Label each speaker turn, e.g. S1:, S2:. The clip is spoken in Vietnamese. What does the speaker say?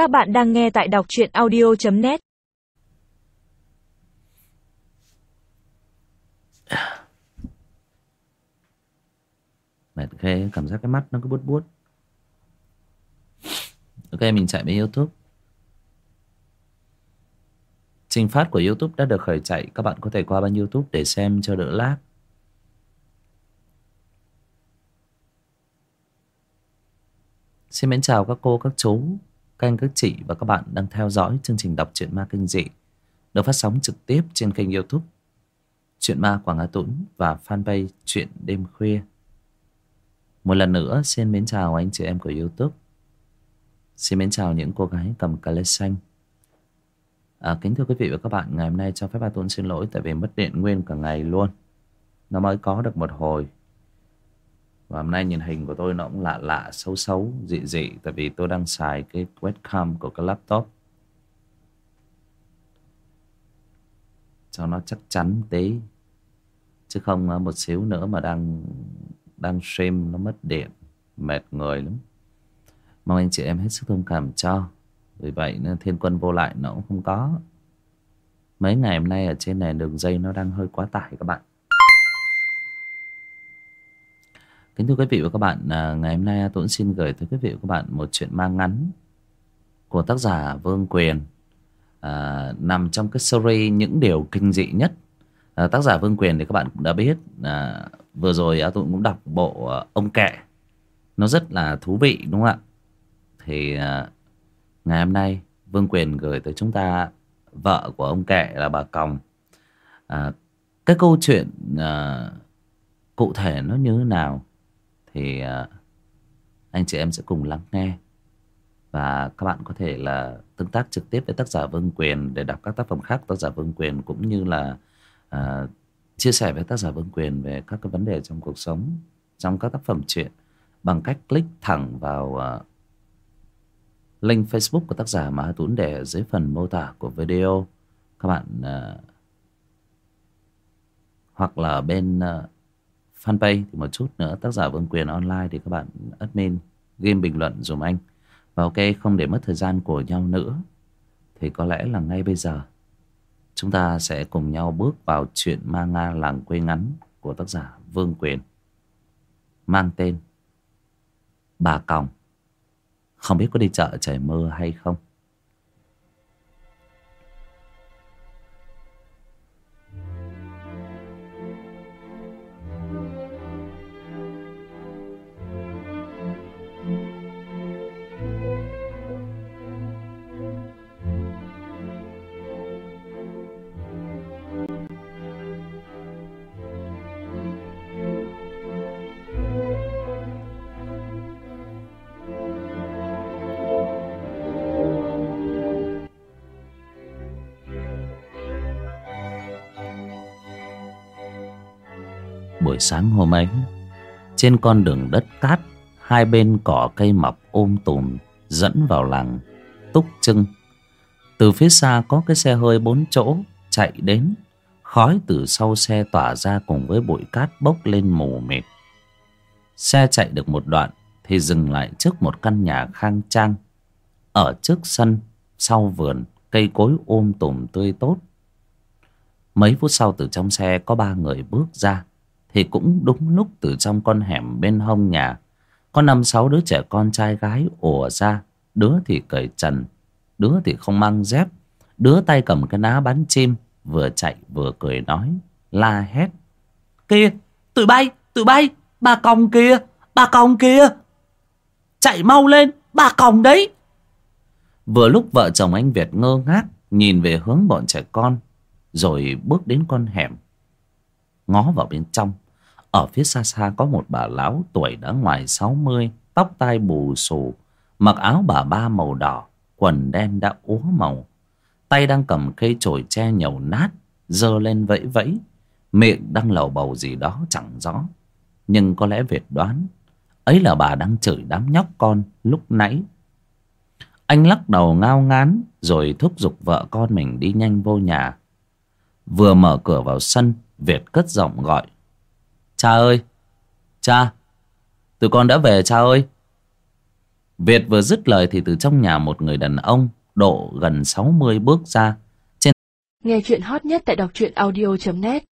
S1: Các bạn đang nghe tại đọc truyện audio.net
S2: Mệt ghê, cảm giác cái mắt nó cứ buốt buốt. Ok, mình chạy về Youtube. Trình phát của Youtube đã được khởi chạy. Các bạn có thể qua bên Youtube để xem cho đỡ lag Xin mến chào các cô, các chú, các anh, các chị và các bạn đang theo dõi chương trình đọc truyện ma kinh dị được phát sóng trực tiếp trên kênh youtube Chuyện ma Quảng Hà Tũng và fanpage Chuyện Đêm Khuya. Một lần nữa xin mến chào anh chị em của youtube. Xin mến chào những cô gái cầm cà lê xanh. À, kính thưa quý vị và các bạn, ngày hôm nay cho phép Ba Tuấn xin lỗi tại vì mất điện nguyên cả ngày luôn. Nó mới có được một hồi và hôm nay nhìn hình của tôi nó cũng lạ lạ, xấu xấu, dị dị, tại vì tôi đang xài cái webcam của cái laptop. Cho nó chắc chắn tí, chứ không ờ, một xíu nữa mà đang đang stream nó mất điện, mệt người lắm. Mong anh chị em hết sức thông cảm cho. Vì vậy nên thiên quân vô lại nó cũng không có. Mấy ngày hôm nay ở trên này đường dây nó đang hơi quá tải các bạn. Kính thưa quý vị và các bạn, à, ngày hôm nay tôi xin gửi tới quý vị và các bạn một chuyện ma ngắn của tác giả Vương Quyền à, nằm trong cái series những điều kinh dị nhất. À, tác giả Vương Quyền thì các bạn cũng đã biết, à, vừa rồi à, tôi cũng đọc bộ à, ông kệ, nó rất là thú vị đúng không ạ? Thì à, ngày hôm nay Vương Quyền gửi tới chúng ta vợ của ông kệ là bà Còng. À, cái câu chuyện à, cụ thể nó như thế nào? Thì à, anh chị em sẽ cùng lắng nghe. Và các bạn có thể là tương tác trực tiếp với tác giả Vương Quyền để đọc các tác phẩm khác tác giả Vương Quyền cũng như là uh, chia sẻ với tác giả Vương Quyền về các cái vấn đề trong cuộc sống trong các tác phẩm truyện bằng cách click thẳng vào uh, link Facebook của tác giả mà Tuấn để ở dưới phần mô tả của video. Các bạn uh, hoặc là bên uh, fanpage thì một chút nữa, tác giả Vương Quyền online thì các bạn admin game bình luận dùm anh. Và ok, không để mất thời gian của nhau nữa, thì có lẽ là ngay bây giờ chúng ta sẽ cùng nhau bước vào chuyện ma nga làng quê ngắn của tác giả Vương Quyền, mang tên Bà Còng. Không biết có đi chợ trời mưa hay không? Buổi sáng hôm ấy. Trên con đường đất cát, hai bên cỏ cây mọc ôm tùm, dẫn vào làng túc trưng. Từ phía xa có cái xe hơi bốn chỗ chạy đến, khói từ sau xe tỏa ra cùng với bụi cát bốc lên mù mịt. Xe chạy được một đoạn thì dừng lại trước một căn nhà khang trang. Ở trước sân, sau vườn, cây cối ôm tùm tươi tốt. Mấy phút sau từ trong xe có ba người bước ra thì cũng đúng lúc từ trong con hẻm bên hông nhà, có năm sáu đứa trẻ con trai gái ùa ra, đứa thì cởi trần, đứa thì không mang dép, đứa tay cầm cái ná bắn chim, vừa chạy vừa cười nói, la hét kia tụi bay tụi bay bà còng kia bà còng kia chạy mau lên bà còng đấy. Vừa lúc vợ chồng anh việt ngơ ngác nhìn về hướng bọn trẻ con, rồi bước đến con hẻm ngó vào bên trong. Ở phía xa xa có một bà lão tuổi đã ngoài sáu mươi, tóc tai bù xù, mặc áo bà ba màu đỏ, quần đen đã úa màu. Tay đang cầm cây chổi tre nhầu nát, giơ lên vẫy vẫy, miệng đang lầu bầu gì đó chẳng rõ. Nhưng có lẽ việt đoán, ấy là bà đang chửi đám nhóc con lúc nãy. Anh lắc đầu ngao ngán, rồi thúc giục vợ con mình đi nhanh vô nhà. Vừa mở cửa vào sân việt cất giọng gọi. Cha ơi, cha, tụi con đã về, cha ơi. Việt vừa dứt lời thì từ trong nhà một người đàn ông độ gần sáu mươi bước ra. Trên...
S3: Nghe chuyện hot nhất tại đọc truyện audio.net